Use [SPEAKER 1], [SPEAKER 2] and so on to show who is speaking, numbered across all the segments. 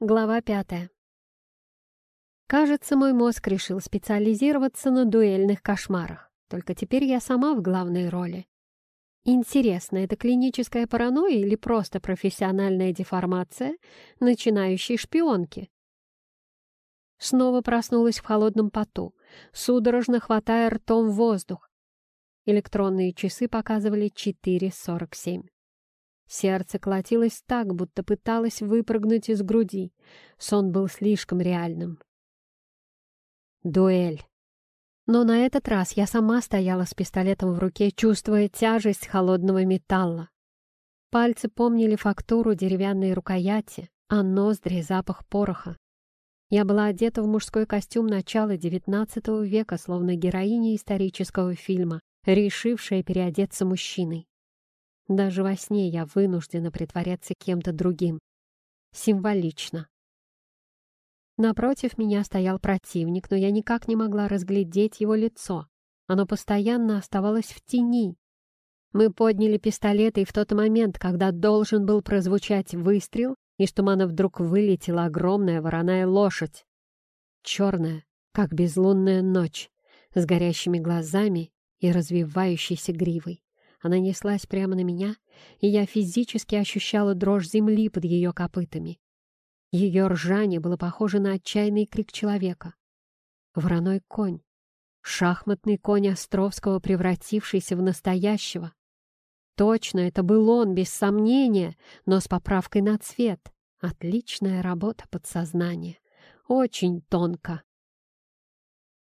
[SPEAKER 1] Глава пятая. Кажется, мой мозг решил специализироваться на дуэльных кошмарах. Только теперь я сама в главной роли. Интересно, это клиническая паранойя или просто профессиональная деформация начинающей шпионки? Снова проснулась в холодном поту, судорожно хватая ртом воздух. Электронные часы показывали 4.47. Сердце колотилось так, будто пыталось выпрыгнуть из груди. Сон был слишком реальным. Дуэль. Но на этот раз я сама стояла с пистолетом в руке, чувствуя тяжесть холодного металла. Пальцы помнили фактуру деревянной рукояти, а ноздри — запах пороха. Я была одета в мужской костюм начала XIX века, словно героиня исторического фильма, решившая переодеться мужчиной. Даже во сне я вынуждена притворяться кем-то другим. Символично. Напротив меня стоял противник, но я никак не могла разглядеть его лицо. Оно постоянно оставалось в тени. Мы подняли пистолеты, и в тот момент, когда должен был прозвучать выстрел, из тумана вдруг вылетела огромная вороная лошадь. Черная, как безлунная ночь, с горящими глазами и развивающейся гривой. Она неслась прямо на меня, и я физически ощущала дрожь земли под ее копытами. Ее ржание было похоже на отчаянный крик человека. Вороной конь. Шахматный конь Островского, превратившийся в настоящего. Точно, это был он, без сомнения, но с поправкой на цвет. Отличная работа подсознания. Очень тонко.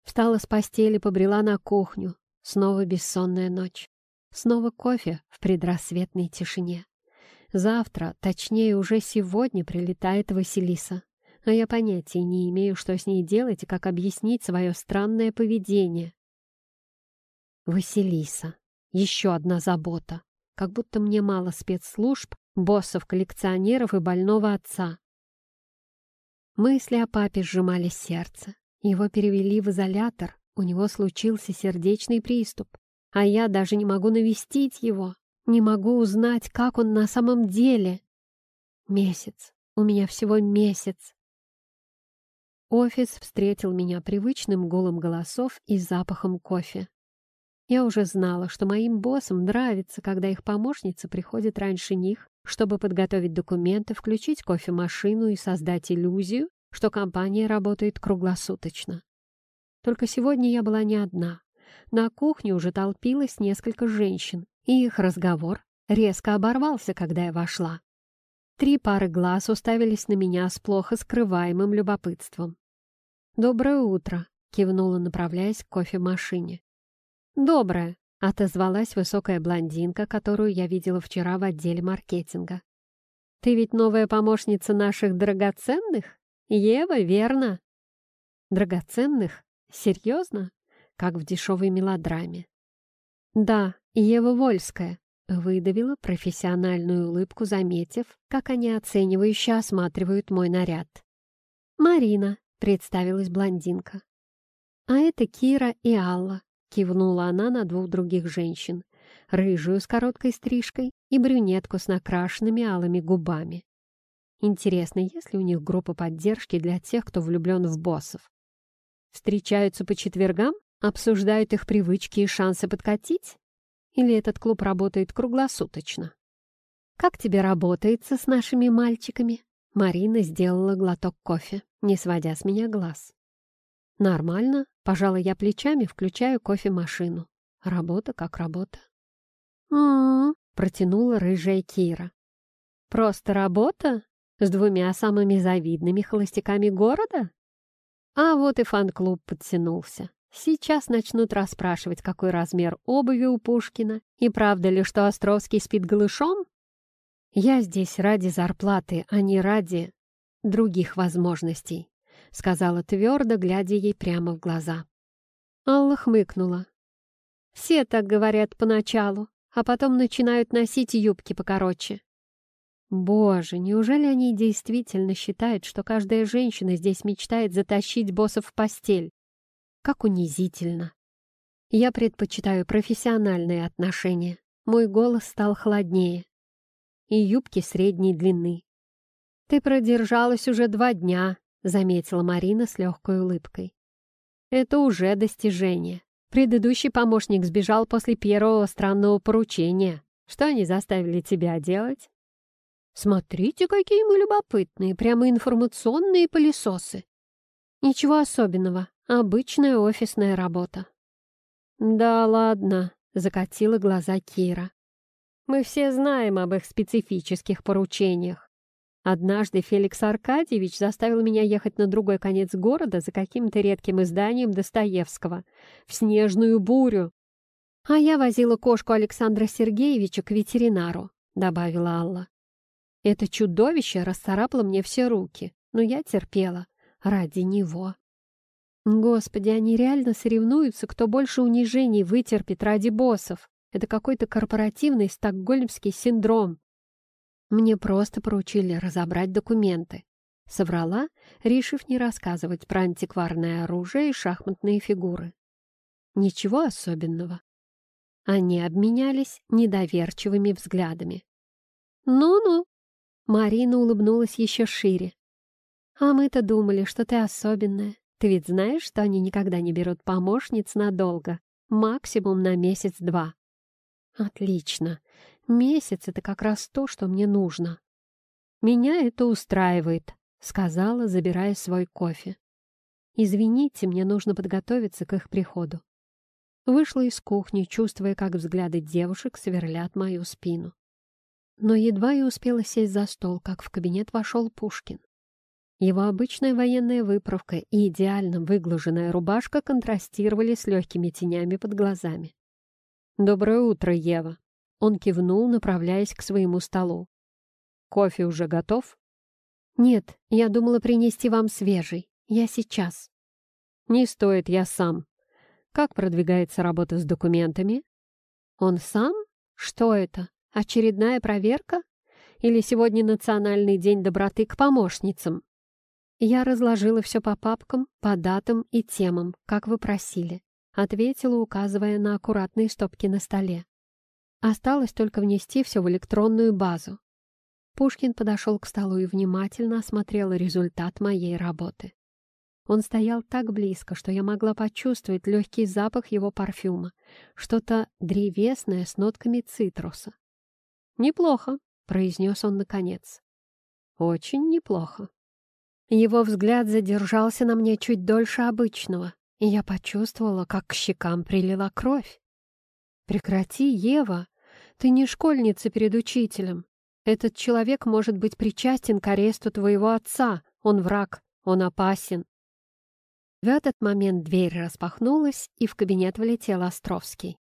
[SPEAKER 1] Встала с постели, побрела на кухню. Снова бессонная ночь. Снова кофе в предрассветной тишине. Завтра, точнее уже сегодня, прилетает Василиса. А я понятия не имею, что с ней делать и как объяснить свое странное поведение. Василиса. Еще одна забота. Как будто мне мало спецслужб, боссов, коллекционеров и больного отца. Мысли о папе сжимали сердце. Его перевели в изолятор, у него случился сердечный приступ а я даже не могу навестить его, не могу узнать, как он на самом деле. Месяц. У меня всего месяц. Офис встретил меня привычным гулом голосов и запахом кофе. Я уже знала, что моим боссам нравится, когда их помощница приходит раньше них, чтобы подготовить документы, включить кофемашину и создать иллюзию, что компания работает круглосуточно. Только сегодня я была не одна. На кухне уже толпилось несколько женщин, и их разговор резко оборвался, когда я вошла. Три пары глаз уставились на меня с плохо скрываемым любопытством. «Доброе утро», — кивнула, направляясь к кофемашине. «Доброе», — отозвалась высокая блондинка, которую я видела вчера в отделе маркетинга. «Ты ведь новая помощница наших драгоценных? Ева, верно?» «Драгоценных? Серьезно?» Как в дешевой мелодраме. «Да, Ева Вольская», — выдавила профессиональную улыбку, заметив, как они оценивающе осматривают мой наряд. «Марина», — представилась блондинка. «А это Кира и Алла», — кивнула она на двух других женщин, рыжую с короткой стрижкой и брюнетку с накрашенными алыми губами. Интересно, есть ли у них группа поддержки для тех, кто влюблен в боссов? Встречаются по четвергам Обсуждают их привычки и шансы подкатить? Или этот клуб работает круглосуточно? «Как тебе работается с нашими мальчиками?» Марина сделала глоток кофе, не сводя с меня глаз. «Нормально», — пожалуй, я плечами, включаю кофемашину. Работа как работа. «М-м-м», протянула рыжая Кира. «Просто работа? С двумя самыми завидными холостяками города?» А вот и фан-клуб подтянулся. Сейчас начнут расспрашивать, какой размер обуви у Пушкина, и правда ли, что Островский спит голышом? Я здесь ради зарплаты, а не ради других возможностей, сказала твердо, глядя ей прямо в глаза. Алла хмыкнула. Все так говорят поначалу, а потом начинают носить юбки покороче. Боже, неужели они действительно считают, что каждая женщина здесь мечтает затащить боссов в постель? Как унизительно. Я предпочитаю профессиональные отношения. Мой голос стал холоднее. И юбки средней длины. «Ты продержалась уже два дня», — заметила Марина с легкой улыбкой. «Это уже достижение. Предыдущий помощник сбежал после первого странного поручения. Что они заставили тебя делать?» «Смотрите, какие мы любопытные, прямо информационные пылесосы!» «Ничего особенного, обычная офисная работа». «Да ладно», — закатила глаза Кира. «Мы все знаем об их специфических поручениях. Однажды Феликс Аркадьевич заставил меня ехать на другой конец города за каким-то редким изданием Достоевского в снежную бурю. «А я возила кошку Александра Сергеевича к ветеринару», — добавила Алла. «Это чудовище расцарапало мне все руки, но я терпела ради него». Господи, они реально соревнуются, кто больше унижений вытерпит ради боссов. Это какой-то корпоративный стокгольмский синдром. Мне просто поручили разобрать документы. Соврала, решив не рассказывать про антикварное оружие и шахматные фигуры. Ничего особенного. Они обменялись недоверчивыми взглядами. «Ну-ну!» Марина улыбнулась еще шире. «А мы-то думали, что ты особенная. Ты ведь знаешь, что они никогда не берут помощниц надолго, максимум на месяц-два». «Отлично. Месяц — это как раз то, что мне нужно. Меня это устраивает, — сказала, забирая свой кофе. Извините, мне нужно подготовиться к их приходу. Вышла из кухни, чувствуя, как взгляды девушек сверлят мою спину. Но едва я успела сесть за стол, как в кабинет вошел Пушкин. Его обычная военная выправка и идеально выглаженная рубашка контрастировали с легкими тенями под глазами. «Доброе утро, Ева!» Он кивнул, направляясь к своему столу. «Кофе уже готов?» «Нет, я думала принести вам свежий. Я сейчас». «Не стоит, я сам. Как продвигается работа с документами?» «Он сам? Что это? Очередная проверка? Или сегодня национальный день доброты к помощницам?» Я разложила все по папкам, по датам и темам, как вы просили. Ответила, указывая на аккуратные стопки на столе. Осталось только внести все в электронную базу. Пушкин подошел к столу и внимательно осмотрел результат моей работы. Он стоял так близко, что я могла почувствовать легкий запах его парфюма, что-то древесное с нотками цитруса. «Неплохо», — произнес он наконец. «Очень неплохо». Его взгляд задержался на мне чуть дольше обычного, и я почувствовала, как к щекам прилила кровь. «Прекрати, Ева! Ты не школьница перед учителем. Этот человек может быть причастен к аресту твоего отца. Он враг, он опасен». В этот момент дверь распахнулась, и в кабинет влетел Островский.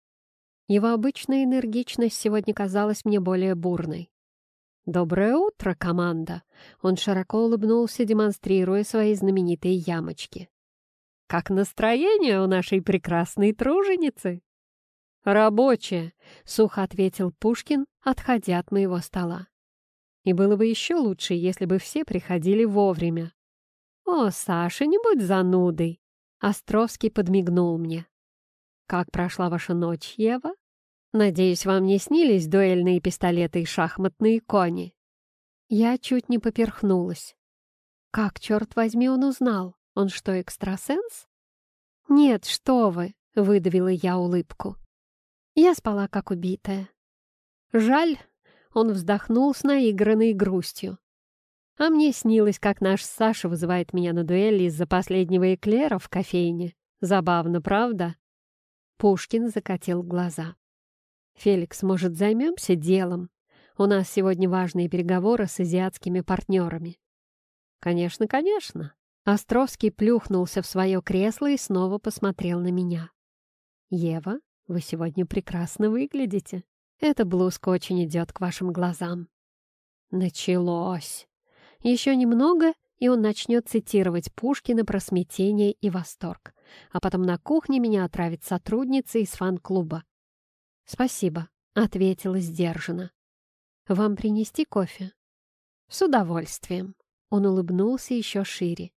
[SPEAKER 1] Его обычная энергичность сегодня казалась мне более бурной. «Доброе утро, команда!» Он широко улыбнулся, демонстрируя свои знаменитые ямочки. «Как настроение у нашей прекрасной труженицы?» «Рабочая», — сухо ответил Пушкин, отходя от моего стола. «И было бы еще лучше, если бы все приходили вовремя». «О, Саша, не будь занудой!» Островский подмигнул мне. «Как прошла ваша ночь, Ева? Надеюсь, вам не снились дуэльные пистолеты и шахматные кони?» Я чуть не поперхнулась. «Как, черт возьми, он узнал? Он что, экстрасенс?» «Нет, что вы!» — выдавила я улыбку. Я спала как убитая. Жаль, он вздохнул с наигранной грустью. А мне снилось, как наш Саша вызывает меня на дуэли из-за последнего эклера в кофейне. Забавно, правда? Пушкин закатил глаза. «Феликс, может, займемся делом? У нас сегодня важные переговоры с азиатскими партнерами». «Конечно, конечно». Островский плюхнулся в свое кресло и снова посмотрел на меня. «Ева, вы сегодня прекрасно выглядите. Эта блузка очень идет к вашим глазам». Началось. Еще немного, и он начнет цитировать Пушкина про смятение и восторг. А потом на кухне меня отравит сотрудница из фан-клуба. «Спасибо», — ответила сдержанно. «Вам принести кофе?» «С удовольствием». Он улыбнулся еще шире.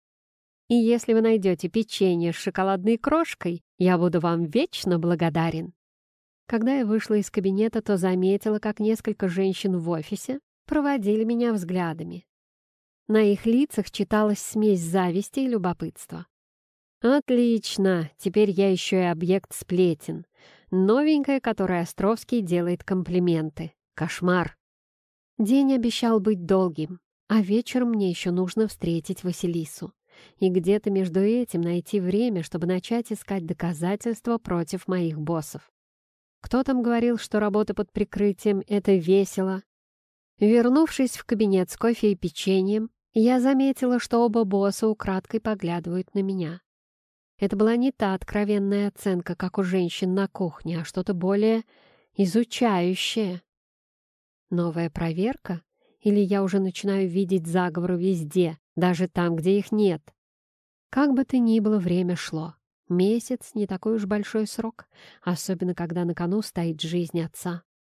[SPEAKER 1] И если вы найдете печенье с шоколадной крошкой, я буду вам вечно благодарен». Когда я вышла из кабинета, то заметила, как несколько женщин в офисе проводили меня взглядами. На их лицах читалась смесь зависти и любопытства. «Отлично! Теперь я еще и объект сплетен. Новенькая, которой Островский делает комплименты. Кошмар!» День обещал быть долгим, а вечером мне еще нужно встретить Василису. И где-то между этим найти время, чтобы начать искать доказательства против моих боссов. Кто там говорил, что работа под прикрытием — это весело? Вернувшись в кабинет с кофе и печеньем, я заметила, что оба босса украдкой поглядывают на меня. Это была не та откровенная оценка, как у женщин на кухне, а что-то более изучающее. Новая проверка? Или я уже начинаю видеть заговоры везде, даже там, где их нет? Как бы то ни было, время шло. Месяц — не такой уж большой срок, особенно когда на кону стоит жизнь отца.